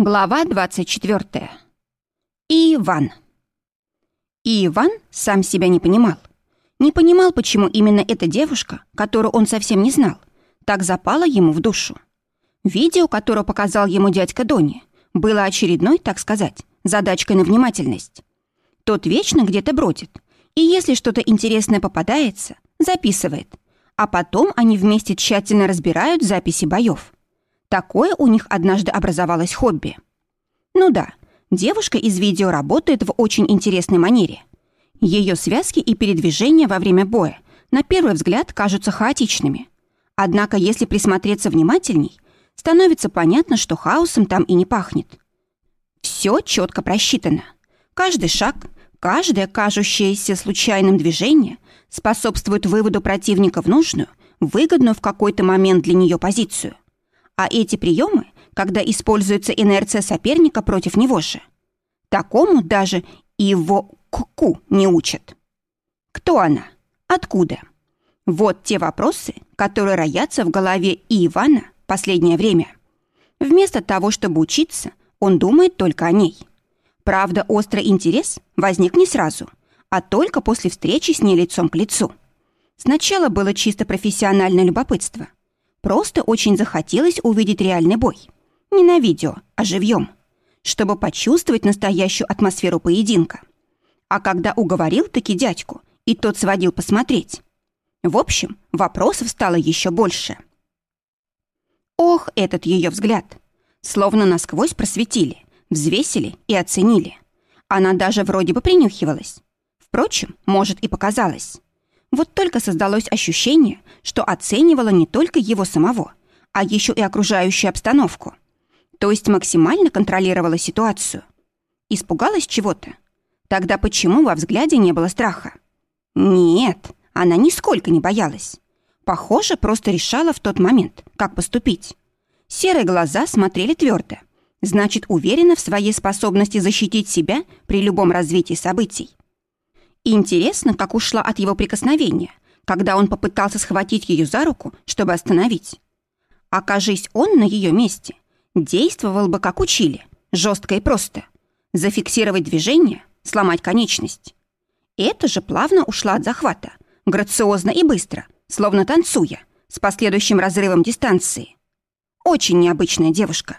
Глава 24. И Иван. Иван сам себя не понимал. Не понимал, почему именно эта девушка, которую он совсем не знал, так запала ему в душу. Видео, которое показал ему дядька Дони, было очередной, так сказать, задачкой на внимательность. Тот вечно где-то бродит, и если что-то интересное попадается, записывает, а потом они вместе тщательно разбирают записи боев. Такое у них однажды образовалось хобби. Ну да, девушка из видео работает в очень интересной манере. Ее связки и передвижения во время боя на первый взгляд кажутся хаотичными. Однако, если присмотреться внимательней, становится понятно, что хаосом там и не пахнет. Все четко просчитано. Каждый шаг, каждое кажущееся случайным движение способствует выводу противника в нужную, выгодную в какой-то момент для нее позицию – а эти приемы, когда используется инерция соперника против него же. Такому даже его ку не учат. Кто она? Откуда? Вот те вопросы, которые роятся в голове и Ивана последнее время. Вместо того, чтобы учиться, он думает только о ней. Правда, острый интерес возник не сразу, а только после встречи с ней лицом к лицу. Сначала было чисто профессиональное любопытство – Просто очень захотелось увидеть реальный бой. Не на видео, а живьем. Чтобы почувствовать настоящую атмосферу поединка. А когда уговорил таки дядьку, и тот сводил посмотреть. В общем, вопросов стало еще больше. Ох, этот ее взгляд. Словно насквозь просветили, взвесили и оценили. Она даже вроде бы принюхивалась. Впрочем, может и показалось. Вот только создалось ощущение, что оценивала не только его самого, а еще и окружающую обстановку. То есть максимально контролировала ситуацию. Испугалась чего-то? Тогда почему во взгляде не было страха? Нет, она нисколько не боялась. Похоже, просто решала в тот момент, как поступить. Серые глаза смотрели твердо. Значит, уверена в своей способности защитить себя при любом развитии событий. И интересно, как ушла от его прикосновения, когда он попытался схватить ее за руку, чтобы остановить. Окажись он на ее месте, действовал бы, как учили, жестко и просто. Зафиксировать движение, сломать конечность. Это же плавно ушла от захвата, грациозно и быстро, словно танцуя, с последующим разрывом дистанции. Очень необычная девушка.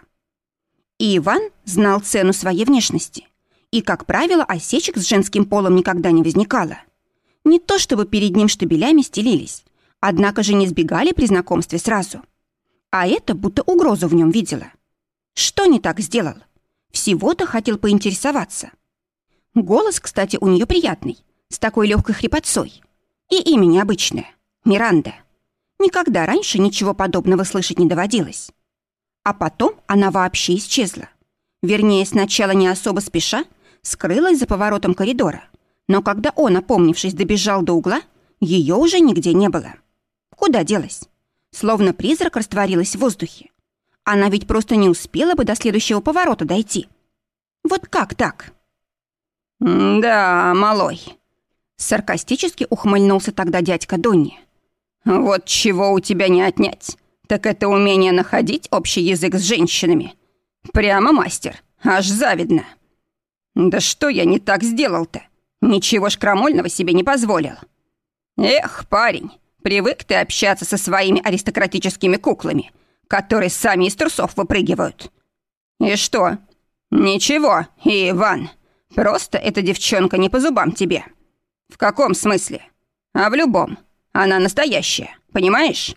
И Иван знал цену своей внешности и, как правило, осечек с женским полом никогда не возникало. Не то чтобы перед ним штабелями стелились, однако же не сбегали при знакомстве сразу. А это будто угрозу в нем видела. Что не так сделал? Всего-то хотел поинтересоваться. Голос, кстати, у нее приятный, с такой легкой хрипотцой. И имя необычное — Миранда. Никогда раньше ничего подобного слышать не доводилось. А потом она вообще исчезла. Вернее, сначала не особо спеша, скрылась за поворотом коридора. Но когда он, опомнившись, добежал до угла, ее уже нигде не было. Куда делась? Словно призрак растворилась в воздухе. Она ведь просто не успела бы до следующего поворота дойти. Вот как так? «Да, малой», — саркастически ухмыльнулся тогда дядька Донни. «Вот чего у тебя не отнять, так это умение находить общий язык с женщинами. Прямо мастер, аж завидно». «Да что я не так сделал-то? Ничего ж крамольного себе не позволил». «Эх, парень, привык ты общаться со своими аристократическими куклами, которые сами из трусов выпрыгивают». «И что?» «Ничего, Иван, просто эта девчонка не по зубам тебе». «В каком смысле?» «А в любом. Она настоящая, понимаешь?»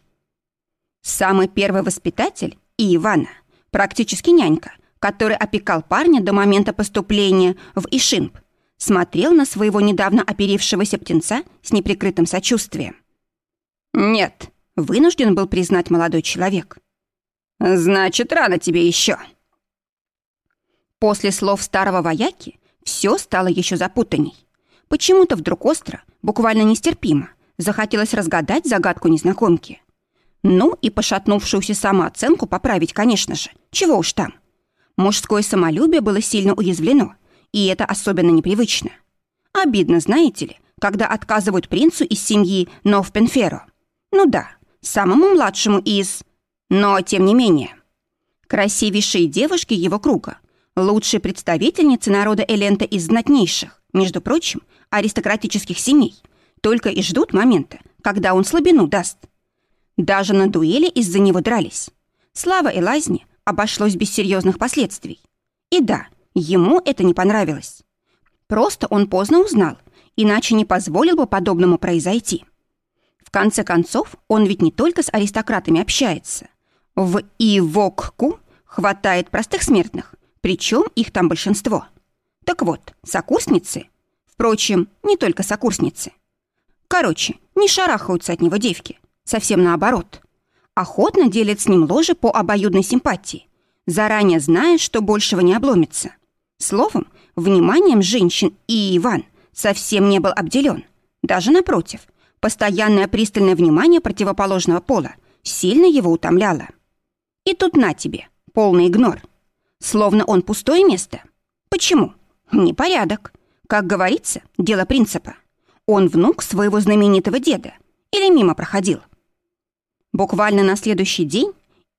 Самый первый воспитатель и Ивана, практически нянька, который опекал парня до момента поступления в Ишимп, смотрел на своего недавно оперившегося птенца с неприкрытым сочувствием. «Нет», — вынужден был признать молодой человек. «Значит, рано тебе еще». После слов старого вояки все стало еще запутанней. Почему-то вдруг остро, буквально нестерпимо, захотелось разгадать загадку незнакомки. Ну и пошатнувшуюся самооценку поправить, конечно же. Чего уж там. Мужское самолюбие было сильно уязвлено, и это особенно непривычно. Обидно, знаете ли, когда отказывают принцу из семьи Новпенферо. Ну да, самому младшему из... Но тем не менее. Красивейшие девушки его круга, лучшие представительницы народа Элента из знатнейших, между прочим, аристократических семей, только и ждут момента, когда он слабину даст. Даже на дуэли из-за него дрались. Слава Элазни обошлось без серьезных последствий. И да, ему это не понравилось. Просто он поздно узнал, иначе не позволил бы подобному произойти. В конце концов, он ведь не только с аристократами общается. В Ивокку хватает простых смертных, причем их там большинство. Так вот, сокурсницы, впрочем, не только сокурсницы. Короче, не шарахаются от него девки, совсем наоборот. Охотно делят с ним ложе по обоюдной симпатии, заранее зная, что большего не обломится. Словом, вниманием женщин и Иван совсем не был обделен. Даже напротив, постоянное пристальное внимание противоположного пола сильно его утомляло. И тут на тебе, полный игнор. Словно он пустое место. Почему? Непорядок. Как говорится, дело принципа. Он внук своего знаменитого деда или мимо проходил. Буквально на следующий день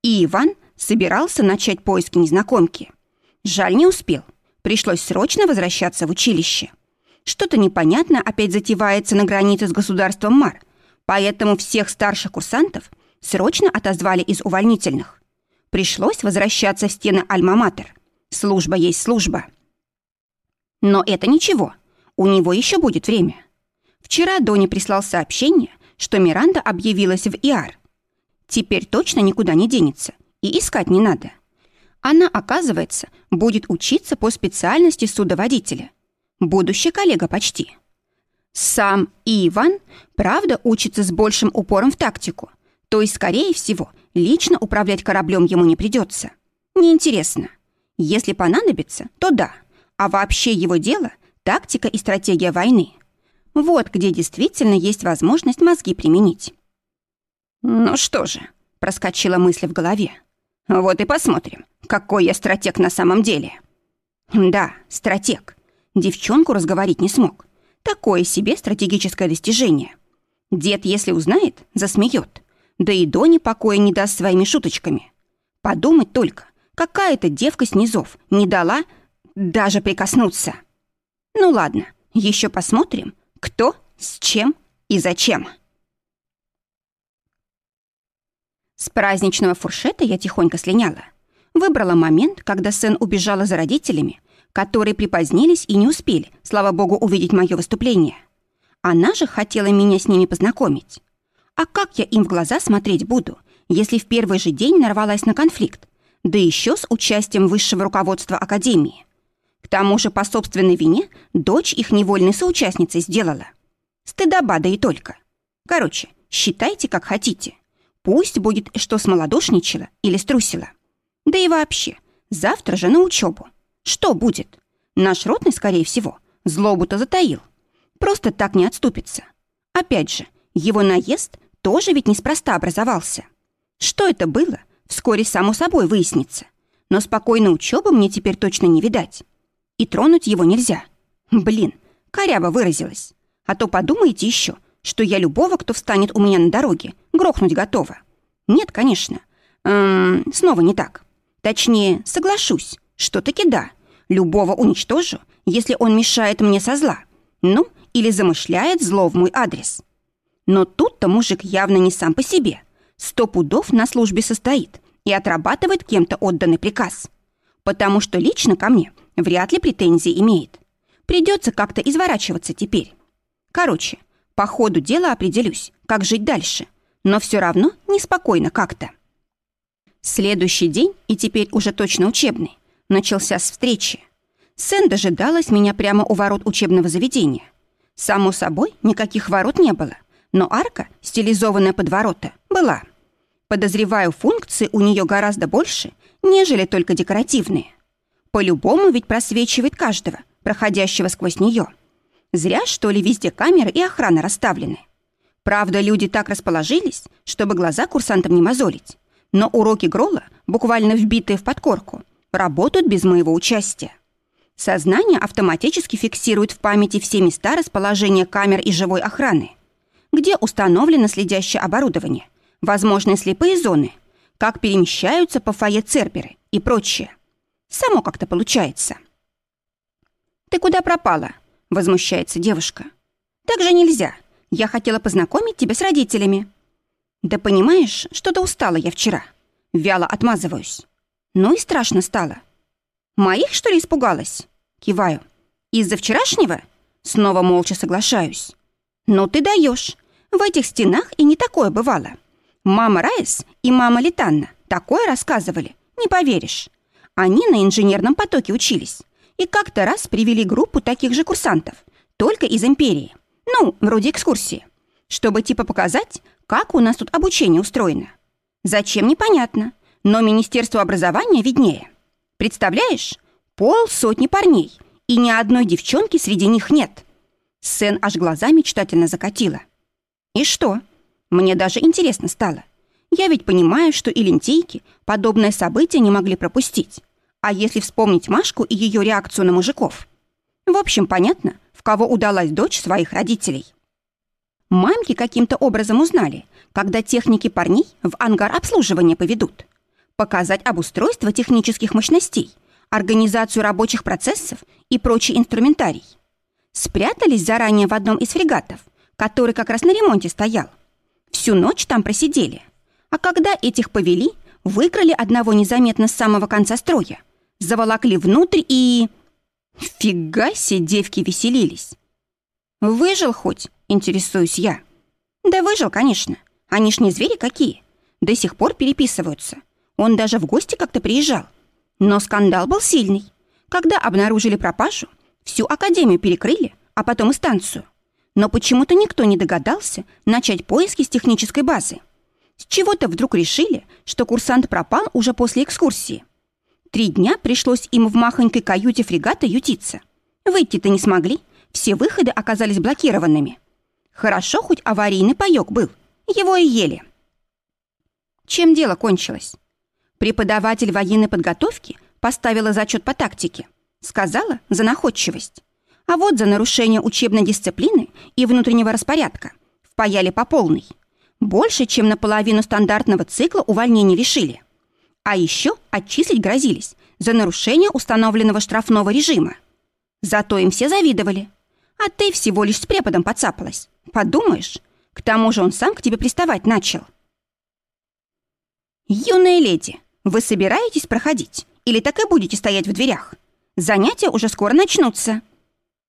и Иван собирался начать поиски незнакомки. Жаль, не успел. Пришлось срочно возвращаться в училище. Что-то непонятно опять затевается на границе с государством Мар, поэтому всех старших курсантов срочно отозвали из увольнительных. Пришлось возвращаться в стены Альма-Матер. Служба есть служба. Но это ничего. У него еще будет время. Вчера Дони прислал сообщение, что Миранда объявилась в ИАР. Теперь точно никуда не денется, и искать не надо. Она, оказывается, будет учиться по специальности судоводителя. Будущий коллега почти. Сам Иван, правда, учится с большим упором в тактику, то есть, скорее всего, лично управлять кораблем ему не придется. Неинтересно. Если понадобится, то да. А вообще его дело – тактика и стратегия войны. Вот где действительно есть возможность мозги применить. «Ну что же», – проскочила мысль в голове. «Вот и посмотрим, какой я стратег на самом деле». Да, стратег. Девчонку разговорить не смог. Такое себе стратегическое достижение. Дед, если узнает, засмеет. Да и Дони покоя не даст своими шуточками. Подумать только, какая-то девка снизов не дала даже прикоснуться. Ну ладно, еще посмотрим, кто, с чем и зачем. С праздничного фуршета я тихонько слиняла. Выбрала момент, когда Сэн убежала за родителями, которые припозднились и не успели, слава богу, увидеть мое выступление. Она же хотела меня с ними познакомить. А как я им в глаза смотреть буду, если в первый же день нарвалась на конфликт, да еще с участием высшего руководства Академии? К тому же по собственной вине дочь их невольной соучастницей сделала. Стыдоба, да и только. Короче, считайте, как хотите. Пусть будет, что смолодушничала или струсила. Да и вообще, завтра же на учебу. Что будет? Наш ротный, скорее всего, злобу-то затаил. Просто так не отступится. Опять же, его наезд тоже ведь неспроста образовался. Что это было, вскоре само собой выяснится. Но спокойной учебы мне теперь точно не видать. И тронуть его нельзя. Блин, коряво выразилась. А то подумаете еще, что я любого, кто встанет у меня на дороге, грохнуть готова. Нет, конечно. Эм, снова не так. Точнее, соглашусь, что таки да. Любого уничтожу, если он мешает мне со зла. Ну, или замышляет зло в мой адрес. Но тут-то мужик явно не сам по себе. Сто пудов на службе состоит и отрабатывает кем-то отданный приказ. Потому что лично ко мне вряд ли претензии имеет. Придется как-то изворачиваться теперь. Короче, по ходу дела определюсь, как жить дальше. Но все равно неспокойно как-то. Следующий день, и теперь уже точно учебный, начался с встречи. Сэн дожидалась меня прямо у ворот учебного заведения. Само собой, никаких ворот не было но арка, стилизованная под ворота, была. Подозреваю, функции у нее гораздо больше, нежели только декоративные. По-любому ведь просвечивает каждого, проходящего сквозь нее. Зря, что ли, везде камеры и охрана расставлены. Правда, люди так расположились, чтобы глаза курсантам не мозолить. Но уроки Грола, буквально вбитые в подкорку, работают без моего участия. Сознание автоматически фиксирует в памяти все места расположения камер и живой охраны – где установлено следящее оборудование, возможные слепые зоны, как перемещаются по фойе церберы и прочее. Само как-то получается. «Ты куда пропала?» — возмущается девушка. «Так же нельзя. Я хотела познакомить тебя с родителями». «Да понимаешь, что-то устала я вчера. Вяло отмазываюсь. Ну и страшно стало. Моих, что ли, испугалась?» Киваю. «Из-за вчерашнего?» Снова молча соглашаюсь. «Ну ты даешь. В этих стенах и не такое бывало. Мама Райс и мама Литанна такое рассказывали, не поверишь. Они на инженерном потоке учились и как-то раз привели группу таких же курсантов, только из империи. Ну, вроде экскурсии. Чтобы типа показать, как у нас тут обучение устроено. Зачем, непонятно, но Министерство образования виднее. Представляешь, пол сотни парней, и ни одной девчонки среди них нет. Сен аж глаза мечтательно закатила. И что? Мне даже интересно стало. Я ведь понимаю, что и лентейки подобное событие не могли пропустить. А если вспомнить Машку и ее реакцию на мужиков? В общем, понятно, в кого удалась дочь своих родителей. Мамки каким-то образом узнали, когда техники парней в ангар обслуживания поведут. Показать обустройство технических мощностей, организацию рабочих процессов и прочий инструментарий. Спрятались заранее в одном из фрегатов, который как раз на ремонте стоял. Всю ночь там просидели. А когда этих повели, выкрали одного незаметно с самого конца строя, заволокли внутрь и... Фига себе девки веселились. «Выжил хоть?» — интересуюсь я. «Да выжил, конечно. Они ж не звери какие. До сих пор переписываются. Он даже в гости как-то приезжал. Но скандал был сильный. Когда обнаружили пропажу, всю академию перекрыли, а потом и станцию. Но почему-то никто не догадался начать поиски с технической базы. С чего-то вдруг решили, что курсант пропал уже после экскурсии. Три дня пришлось им в махонькой каюте фрегата ютиться. Выйти-то не смогли, все выходы оказались блокированными. Хорошо, хоть аварийный паёк был, его и ели. Чем дело кончилось? Преподаватель военной подготовки поставила зачет по тактике. Сказала за находчивость. А вот за нарушение учебной дисциплины и внутреннего распорядка впаяли по полной. Больше, чем наполовину стандартного цикла увольнений лишили. А еще отчислить грозились за нарушение установленного штрафного режима. Зато им все завидовали. А ты всего лишь с преподом подцапалась. Подумаешь, к тому же он сам к тебе приставать начал. «Юная леди, вы собираетесь проходить? Или так и будете стоять в дверях? Занятия уже скоро начнутся».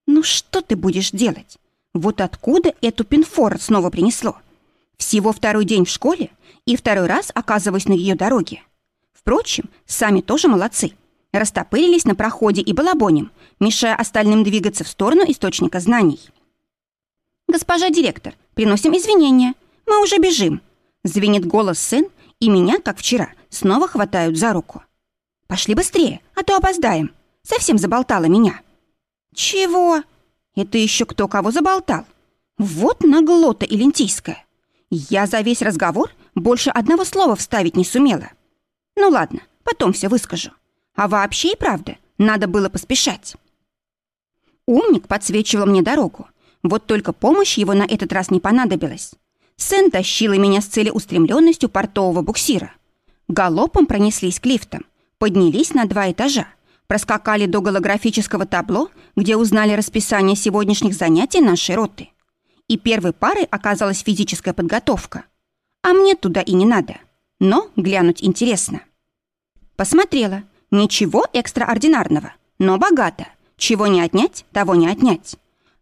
«Ну что ты будешь делать? Вот откуда эту пинфор снова принесло? Всего второй день в школе и второй раз оказываюсь на ее дороге. Впрочем, сами тоже молодцы. Растопырились на проходе и балабонем, мешая остальным двигаться в сторону источника знаний. «Госпожа директор, приносим извинения. Мы уже бежим», — звенит голос сын, и меня, как вчера, снова хватают за руку. «Пошли быстрее, а то опоздаем. Совсем заболтала меня». «Чего? Это еще кто кого заболтал? Вот наглота и лентийская. Я за весь разговор больше одного слова вставить не сумела. Ну ладно, потом все выскажу. А вообще и правда, надо было поспешать». Умник подсвечивал мне дорогу. Вот только помощь его на этот раз не понадобилась. Сэн тащила меня с целеустремленностью портового буксира. Галопом пронеслись к лифтам, поднялись на два этажа, проскакали до голографического табло, где узнали расписание сегодняшних занятий нашей роты. И первой парой оказалась физическая подготовка. А мне туда и не надо. Но глянуть интересно. Посмотрела. Ничего экстраординарного, но богато. Чего не отнять, того не отнять.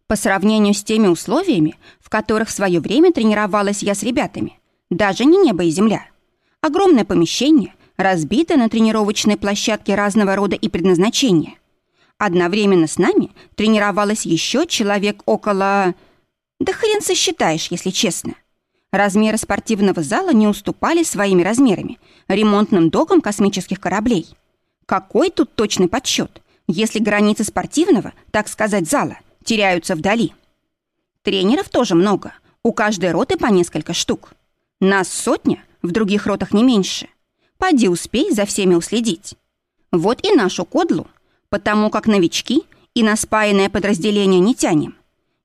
По сравнению с теми условиями, в которых в свое время тренировалась я с ребятами, даже не небо и земля. Огромное помещение, разбито на тренировочной площадке разного рода и предназначения. Одновременно с нами тренировалось еще человек около... Да хрен сосчитаешь, если честно. Размеры спортивного зала не уступали своими размерами ремонтным докам космических кораблей. Какой тут точный подсчет, если границы спортивного, так сказать, зала теряются вдали? Тренеров тоже много, у каждой роты по несколько штук. Нас сотня, в других ротах не меньше. Поди успей за всеми уследить. Вот и нашу кодлу, потому как новички и на спаянное подразделение не тянем.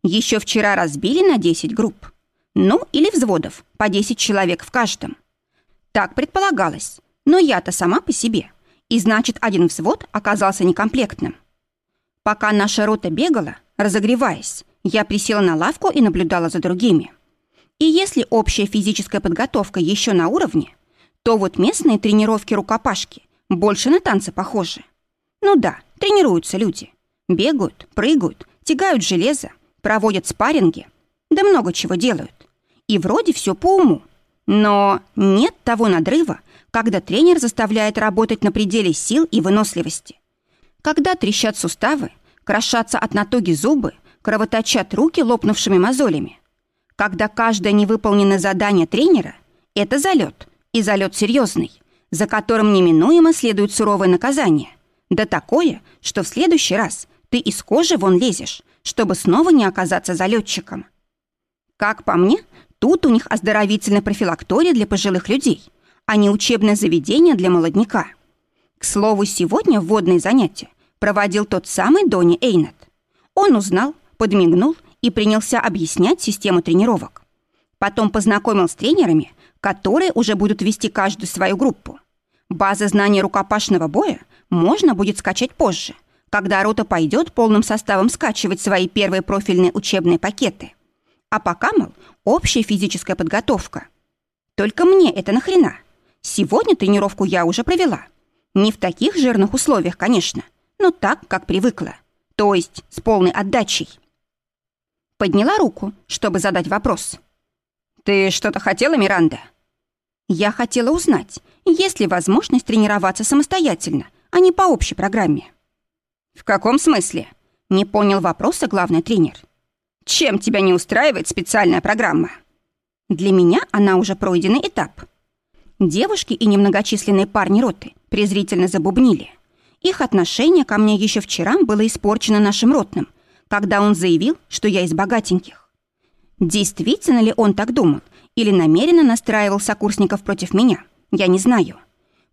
Еще вчера разбили на 10 групп. Ну, или взводов, по 10 человек в каждом. Так предполагалось. Но я-то сама по себе. И значит, один взвод оказался некомплектным. Пока наша рота бегала, разогреваясь, я присела на лавку и наблюдала за другими. И если общая физическая подготовка еще на уровне, то вот местные тренировки-рукопашки больше на танцы похожи. Ну да, тренируются люди. Бегают, прыгают, тягают железо, проводят спарринги, да много чего делают. И вроде все по уму. Но нет того надрыва, когда тренер заставляет работать на пределе сил и выносливости. Когда трещат суставы, крошатся от натуги зубы, кровоточат руки лопнувшими мозолями. Когда каждое невыполненное задание тренера – это залет, и залет серьезный, за которым неминуемо следует суровое наказание. Да такое, что в следующий раз ты из кожи вон лезешь, чтобы снова не оказаться залетчиком. Как по мне, тут у них оздоровительная профилактория для пожилых людей, а не учебное заведение для молодняка. К слову, сегодня вводные занятия проводил тот самый Дони Эйнет. Он узнал, подмигнул и принялся объяснять систему тренировок. Потом познакомил с тренерами, которые уже будут вести каждую свою группу. Базы знаний рукопашного боя можно будет скачать позже – когда рота пойдет полным составом скачивать свои первые профильные учебные пакеты. А пока, мол, общая физическая подготовка. Только мне это нахрена? Сегодня тренировку я уже провела. Не в таких жирных условиях, конечно, но так, как привыкла. То есть с полной отдачей. Подняла руку, чтобы задать вопрос. «Ты что-то хотела, Миранда?» Я хотела узнать, есть ли возможность тренироваться самостоятельно, а не по общей программе. «В каком смысле?» — не понял вопроса главный тренер. «Чем тебя не устраивает специальная программа?» Для меня она уже пройденный этап. Девушки и немногочисленные парни роты презрительно забубнили. Их отношение ко мне еще вчера было испорчено нашим ротным, когда он заявил, что я из богатеньких. Действительно ли он так думал или намеренно настраивал сокурсников против меня, я не знаю.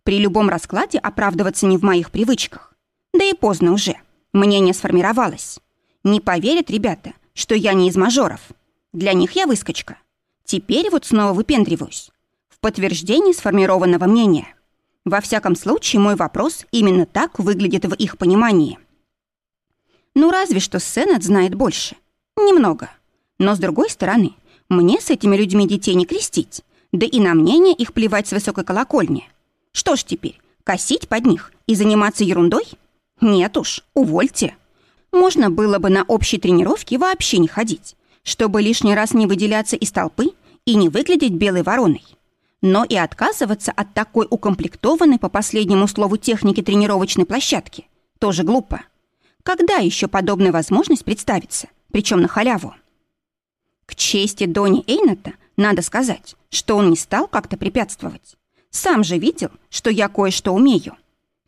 При любом раскладе оправдываться не в моих привычках. Да и поздно уже. Мнение сформировалось. Не поверят ребята, что я не из мажоров. Для них я выскочка. Теперь вот снова выпендриваюсь. В подтверждении сформированного мнения. Во всяком случае, мой вопрос именно так выглядит в их понимании. Ну, разве что Сенат знает больше. Немного. Но, с другой стороны, мне с этими людьми детей не крестить, да и на мнение их плевать с высокой колокольни. Что ж теперь, косить под них и заниматься ерундой – нет уж, увольте. Можно было бы на общей тренировке вообще не ходить, чтобы лишний раз не выделяться из толпы и не выглядеть белой вороной. Но и отказываться от такой укомплектованной по последнему слову техники тренировочной площадки тоже глупо. Когда еще подобная возможность представится, причем на халяву? К чести Дони Эйната надо сказать, что он не стал как-то препятствовать. Сам же видел, что я кое-что умею.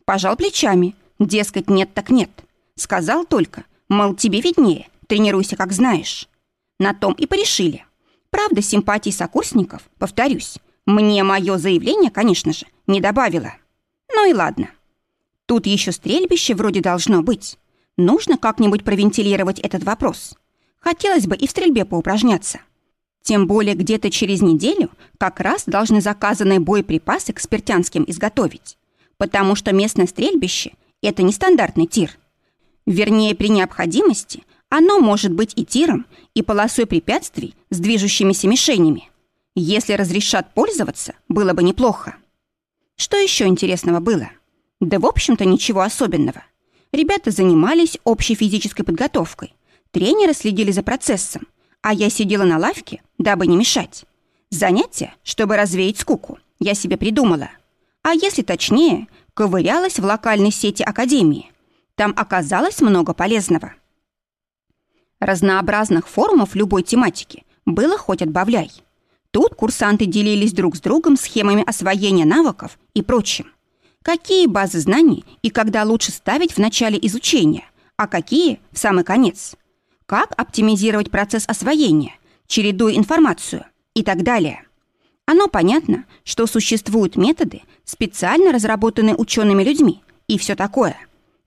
Пожал плечами – Дескать, нет так нет. Сказал только, мол, тебе виднее, тренируйся, как знаешь. На том и порешили. Правда, симпатий сокурсников, повторюсь, мне мое заявление, конечно же, не добавило. Ну и ладно. Тут еще стрельбище вроде должно быть. Нужно как-нибудь провентилировать этот вопрос. Хотелось бы и в стрельбе поупражняться. Тем более где-то через неделю как раз должны заказанные боеприпасы к спиртянским изготовить. Потому что местное стрельбище это не стандартный тир. Вернее, при необходимости оно может быть и тиром, и полосой препятствий с движущимися мишенями. Если разрешат пользоваться, было бы неплохо. Что еще интересного было? Да, в общем-то, ничего особенного. Ребята занимались общей физической подготовкой. Тренеры следили за процессом, а я сидела на лавке, дабы не мешать. Занятие, чтобы развеять скуку, я себе придумала. А если точнее, ковырялась в локальной сети Академии. Там оказалось много полезного. Разнообразных форумов любой тематики было хоть отбавляй. Тут курсанты делились друг с другом схемами освоения навыков и прочим. Какие базы знаний и когда лучше ставить в начале изучения, а какие в самый конец. Как оптимизировать процесс освоения, чередуя информацию и так далее. Оно понятно, что существуют методы, специально разработанные учеными людьми, и все такое.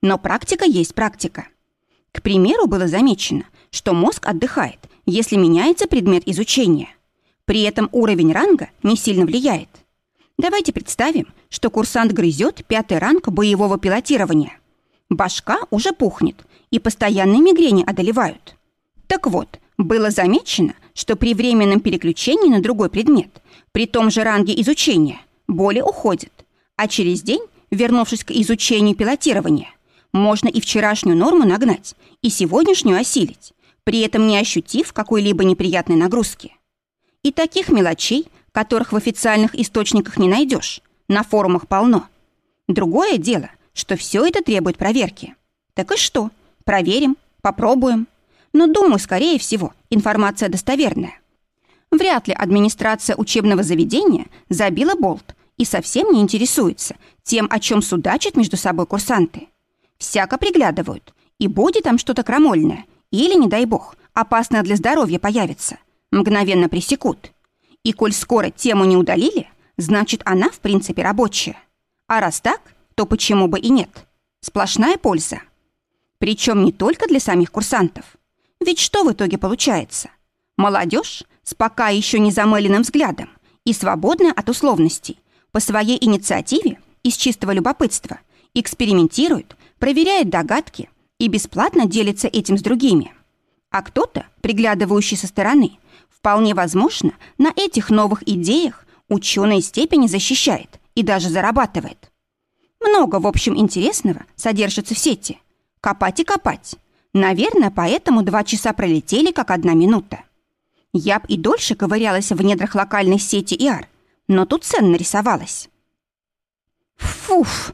Но практика есть практика. К примеру, было замечено, что мозг отдыхает, если меняется предмет изучения. При этом уровень ранга не сильно влияет. Давайте представим, что курсант грызет пятый ранг боевого пилотирования. Башка уже пухнет, и постоянные мигрени одолевают. Так вот, было замечено, что при временном переключении на другой предмет, при том же ранге изучения, боли уходят, а через день, вернувшись к изучению пилотирования, можно и вчерашнюю норму нагнать, и сегодняшнюю осилить, при этом не ощутив какой-либо неприятной нагрузки. И таких мелочей, которых в официальных источниках не найдешь, на форумах полно. Другое дело, что все это требует проверки. Так и что? Проверим, попробуем. Но, думаю, скорее всего, информация достоверная. Вряд ли администрация учебного заведения забила болт и совсем не интересуется тем, о чем судачат между собой курсанты. Всяко приглядывают, и будет там что-то крамольное, или, не дай бог, опасное для здоровья появится. Мгновенно пресекут. И коль скоро тему не удалили, значит, она, в принципе, рабочая. А раз так, то почему бы и нет? Сплошная польза. Причем не только для самих курсантов. Ведь что в итоге получается? Молодежь с пока еще не замыленным взглядом и свободная от условностей, по своей инициативе, из чистого любопытства, экспериментирует, проверяет догадки и бесплатно делится этим с другими. А кто-то, приглядывающий со стороны, вполне возможно, на этих новых идеях ученые степени защищает и даже зарабатывает. Много, в общем, интересного содержится в сети. Копать и копать. Наверное, поэтому два часа пролетели, как одна минута. Я б и дольше ковырялась в недрах локальной сети ИАР, но тут ценно нарисовалась. Фуф!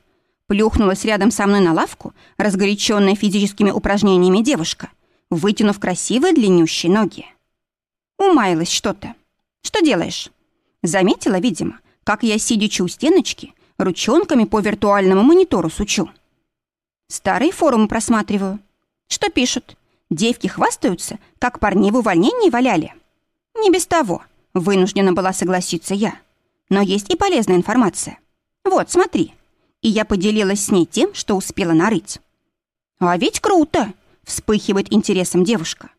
Плюхнулась рядом со мной на лавку, разгоряченная физическими упражнениями девушка, вытянув красивые длиннющие ноги. Умаялась что-то. Что делаешь? Заметила, видимо, как я, сидячи у стеночки, ручонками по виртуальному монитору сучу. Старые форумы просматриваю. Что пишут? Девки хвастаются, как парней в увольнении валяли. Не без того, вынуждена была согласиться я. Но есть и полезная информация. Вот, смотри. И я поделилась с ней тем, что успела нарыть. А ведь круто, вспыхивает интересом девушка.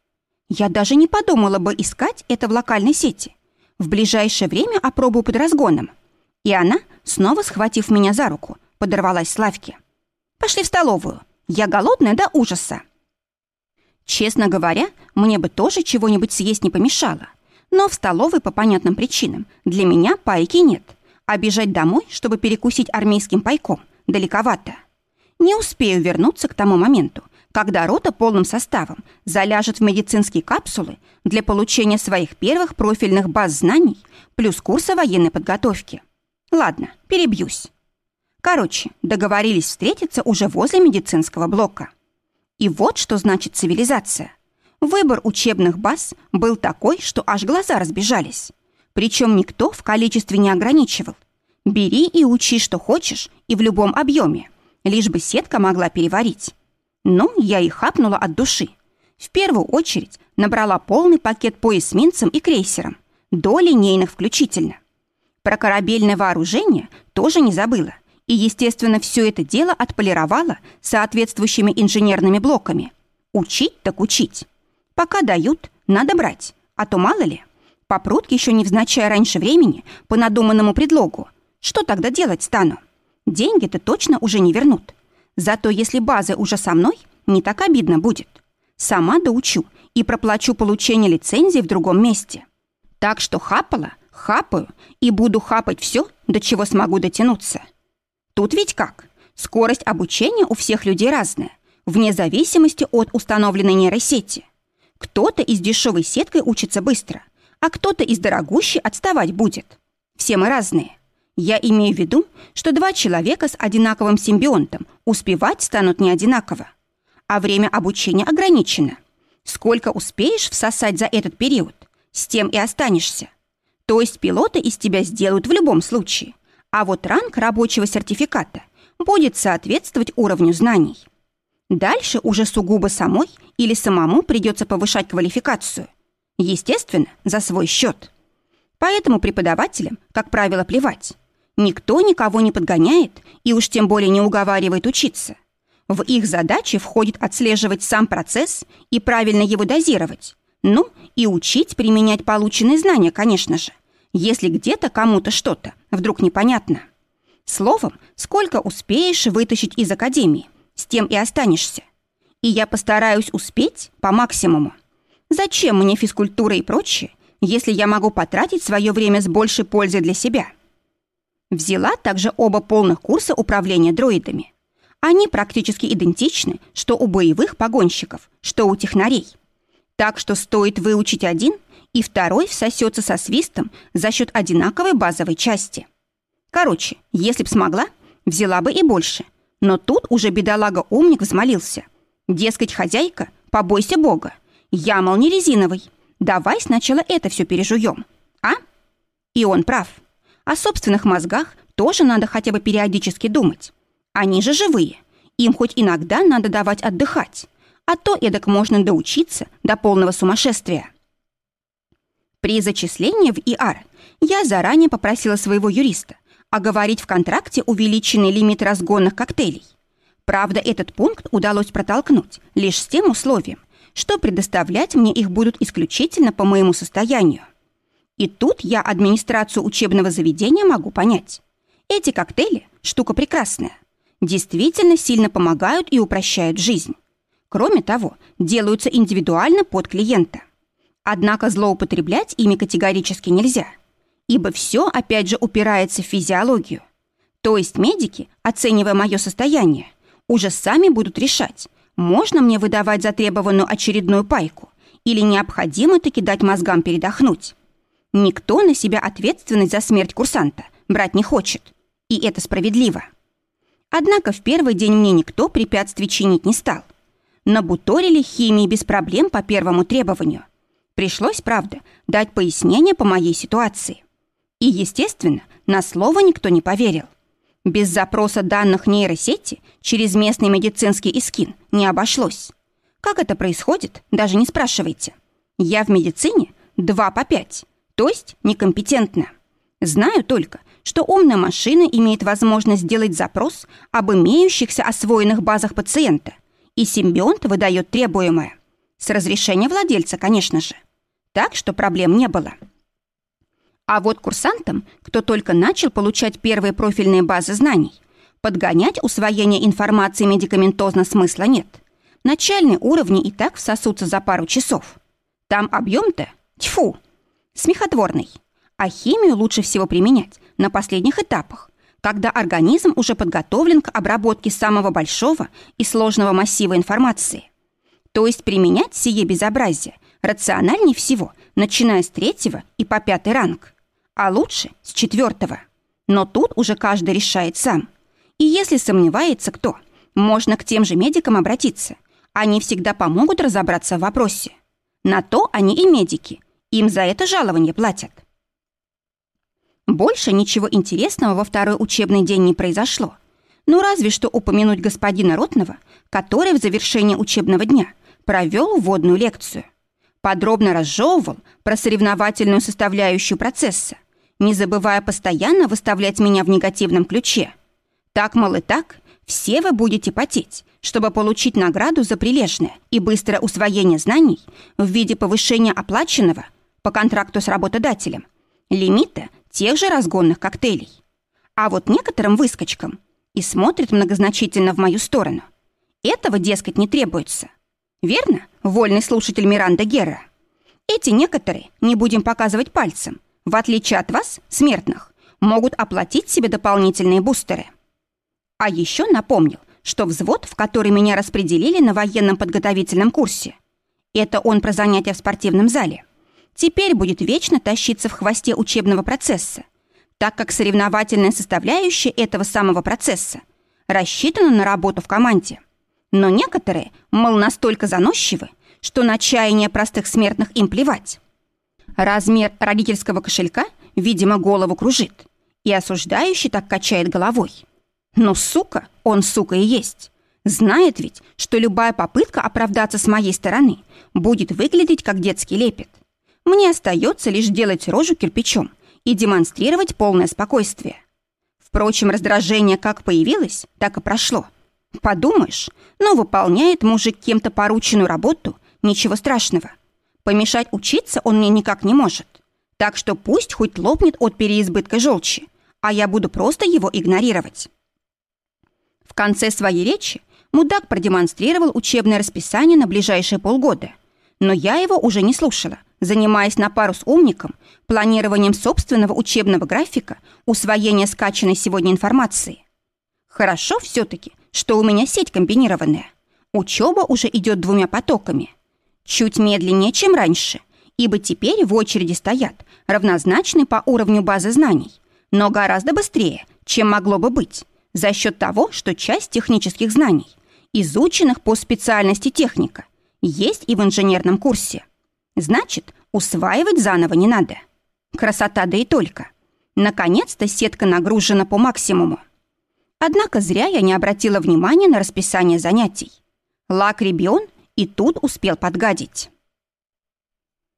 Я даже не подумала бы искать это в локальной сети. В ближайшее время опробую под разгоном. И она, снова схватив меня за руку, подорвалась с лавки. «Пошли в столовую. Я голодная до ужаса». Честно говоря, мне бы тоже чего-нибудь съесть не помешало. Но в столовой по понятным причинам для меня пайки нет. А бежать домой, чтобы перекусить армейским пайком, далековато. Не успею вернуться к тому моменту, когда рота полным составом заляжет в медицинские капсулы для получения своих первых профильных баз знаний плюс курса военной подготовки. Ладно, перебьюсь. Короче, договорились встретиться уже возле медицинского блока. И вот что значит цивилизация. Выбор учебных баз был такой, что аж глаза разбежались. Причем никто в количестве не ограничивал. Бери и учи, что хочешь, и в любом объеме, лишь бы сетка могла переварить. Ну, я и хапнула от души. В первую очередь набрала полный пакет по эсминцам и крейсерам, до линейных включительно. Про корабельное вооружение тоже не забыла и, естественно, все это дело отполировала соответствующими инженерными блоками. Учить так учить. Пока дают, надо брать, а то мало ли. Попрут еще невзначай раньше времени по надуманному предлогу. Что тогда делать стану? Деньги-то точно уже не вернут. Зато если базы уже со мной, не так обидно будет. Сама доучу и проплачу получение лицензии в другом месте. Так что хапала, хапаю и буду хапать все, до чего смогу дотянуться. Тут ведь как? Скорость обучения у всех людей разная, вне зависимости от установленной нейросети. Кто-то из дешевой сеткой учится быстро, а кто-то из дорогущей отставать будет. Все мы разные. Я имею в виду, что два человека с одинаковым симбионтом успевать станут не одинаково. А время обучения ограничено. Сколько успеешь всосать за этот период, с тем и останешься. То есть пилота из тебя сделают в любом случае. А вот ранг рабочего сертификата будет соответствовать уровню знаний. Дальше уже сугубо самой или самому придется повышать квалификацию. Естественно, за свой счет. Поэтому преподавателям, как правило, плевать. Никто никого не подгоняет и уж тем более не уговаривает учиться. В их задачи входит отслеживать сам процесс и правильно его дозировать. Ну, и учить применять полученные знания, конечно же, если где-то кому-то что-то вдруг непонятно. Словом, сколько успеешь вытащить из академии, с тем и останешься. И я постараюсь успеть по максимуму. Зачем мне физкультура и прочее, если я могу потратить свое время с большей пользой для себя? Взяла также оба полных курса управления дроидами. Они практически идентичны, что у боевых погонщиков, что у технарей. Так что стоит выучить один, и второй всосется со свистом за счет одинаковой базовой части. Короче, если б смогла, взяла бы и больше. Но тут уже бедолага-умник взмолился. Дескать, хозяйка, побойся Бога. Я, мол, не резиновый. Давай сначала это все пережуем. А? И он прав. О собственных мозгах тоже надо хотя бы периодически думать. Они же живые. Им хоть иногда надо давать отдыхать. А то эдак можно доучиться до полного сумасшествия. При зачислении в ИАР я заранее попросила своего юриста оговорить в контракте увеличенный лимит разгонных коктейлей. Правда, этот пункт удалось протолкнуть лишь с тем условием, что предоставлять мне их будут исключительно по моему состоянию. И тут я администрацию учебного заведения могу понять. Эти коктейли – штука прекрасная. Действительно сильно помогают и упрощают жизнь. Кроме того, делаются индивидуально под клиента. Однако злоупотреблять ими категорически нельзя, ибо все опять же упирается в физиологию. То есть медики, оценивая мое состояние, уже сами будут решать, можно мне выдавать затребованную очередную пайку или необходимо таки дать мозгам передохнуть. Никто на себя ответственность за смерть курсанта брать не хочет, и это справедливо. Однако в первый день мне никто препятствий чинить не стал. Набуторили химии без проблем по первому требованию. Пришлось, правда, дать пояснение по моей ситуации. И, естественно, на слово никто не поверил. Без запроса данных нейросети через местный медицинский искин не обошлось. Как это происходит, даже не спрашивайте. Я в медицине 2 по 5, то есть некомпетентна. Знаю только, что умная машина имеет возможность сделать запрос об имеющихся освоенных базах пациента, и симбионт выдает требуемое. С разрешения владельца, конечно же так что проблем не было. А вот курсантам, кто только начал получать первые профильные базы знаний, подгонять усвоение информации медикаментозно смысла нет. Начальные уровни и так всосутся за пару часов. Там объем-то, тьфу, смехотворный. А химию лучше всего применять на последних этапах, когда организм уже подготовлен к обработке самого большого и сложного массива информации. То есть применять сие безобразие рациональнее всего, начиная с третьего и по пятый ранг, а лучше с четвертого. Но тут уже каждый решает сам. И если сомневается кто, можно к тем же медикам обратиться. Они всегда помогут разобраться в вопросе. На то они и медики. Им за это жалование платят. Больше ничего интересного во второй учебный день не произошло. Ну, разве что упомянуть господина Ротного, который в завершении учебного дня провел вводную лекцию – подробно разжевывал про соревновательную составляющую процесса, не забывая постоянно выставлять меня в негативном ключе. Так, мол, и так, все вы будете потеть, чтобы получить награду за прилежное и быстрое усвоение знаний в виде повышения оплаченного по контракту с работодателем лимита тех же разгонных коктейлей. А вот некоторым выскочкам и смотрит многозначительно в мою сторону. Этого, дескать, не требуется. Верно, вольный слушатель Миранда Герра? Эти некоторые, не будем показывать пальцем, в отличие от вас, смертных, могут оплатить себе дополнительные бустеры. А еще напомнил, что взвод, в который меня распределили на военном подготовительном курсе, это он про занятия в спортивном зале, теперь будет вечно тащиться в хвосте учебного процесса, так как соревновательная составляющая этого самого процесса рассчитана на работу в команде – но некоторые, мол, настолько заносчивы, что на чаяние простых смертных им плевать. Размер родительского кошелька, видимо, голову кружит, и осуждающий так качает головой. Но, сука, он, сука, и есть. Знает ведь, что любая попытка оправдаться с моей стороны будет выглядеть как детский лепет. Мне остается лишь делать рожу кирпичом и демонстрировать полное спокойствие. Впрочем, раздражение как появилось, так и прошло – Подумаешь, но выполняет мужик кем-то порученную работу, ничего страшного. Помешать учиться он мне никак не может. Так что пусть хоть лопнет от переизбытка желчи, а я буду просто его игнорировать. В конце своей речи мудак продемонстрировал учебное расписание на ближайшие полгода. Но я его уже не слушала, занимаясь на пару с умником планированием собственного учебного графика, усвоения скачанной сегодня информации. Хорошо все-таки, что у меня сеть комбинированная. Учеба уже идет двумя потоками. Чуть медленнее, чем раньше, ибо теперь в очереди стоят равнозначные по уровню базы знаний, но гораздо быстрее, чем могло бы быть, за счет того, что часть технических знаний, изученных по специальности техника, есть и в инженерном курсе. Значит, усваивать заново не надо. Красота да и только. Наконец-то сетка нагружена по максимуму. Однако зря я не обратила внимания на расписание занятий. Лак Ребион и тут успел подгадить.